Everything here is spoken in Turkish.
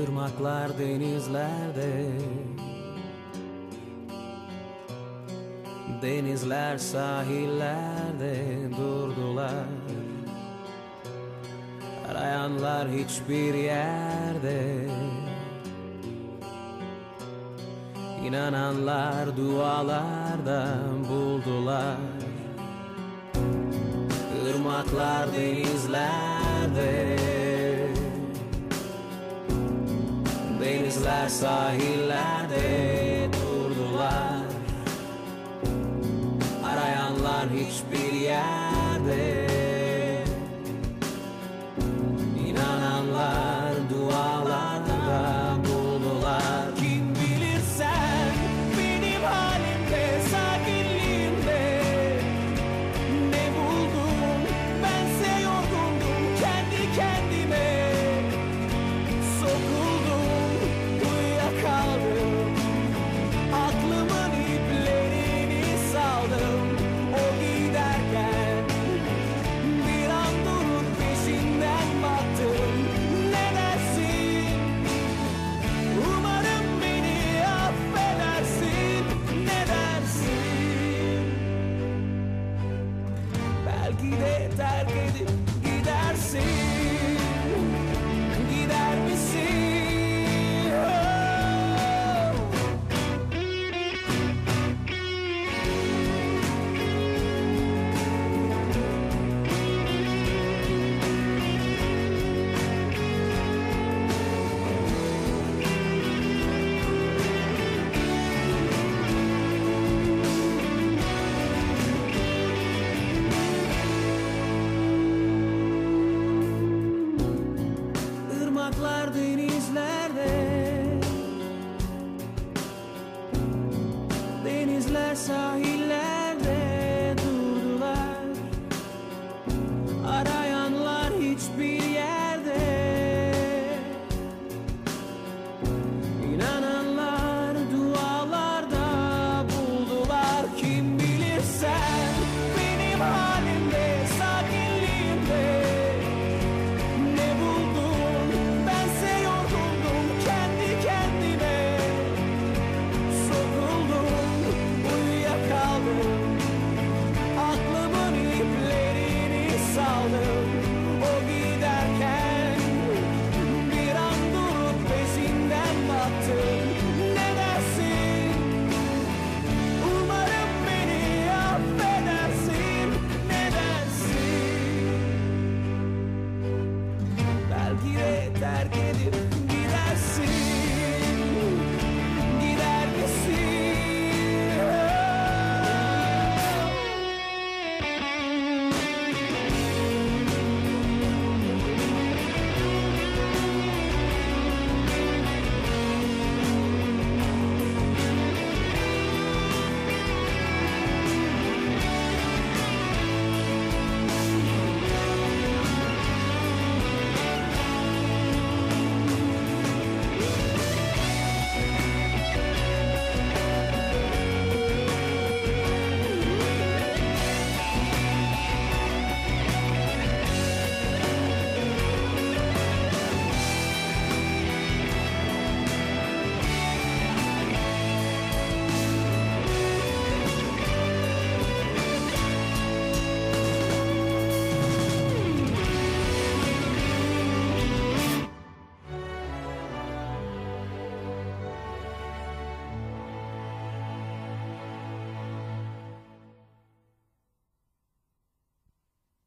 ırmaklar denizlerde. Denizler sahillerde durdular. Arayanlar hiçbir yerde. İnananlar dualardan buldular. Irmaklar denizlerde Denizler sahillerde durdular. Arayanlar hiçbir yerde tired, Katie. saw you.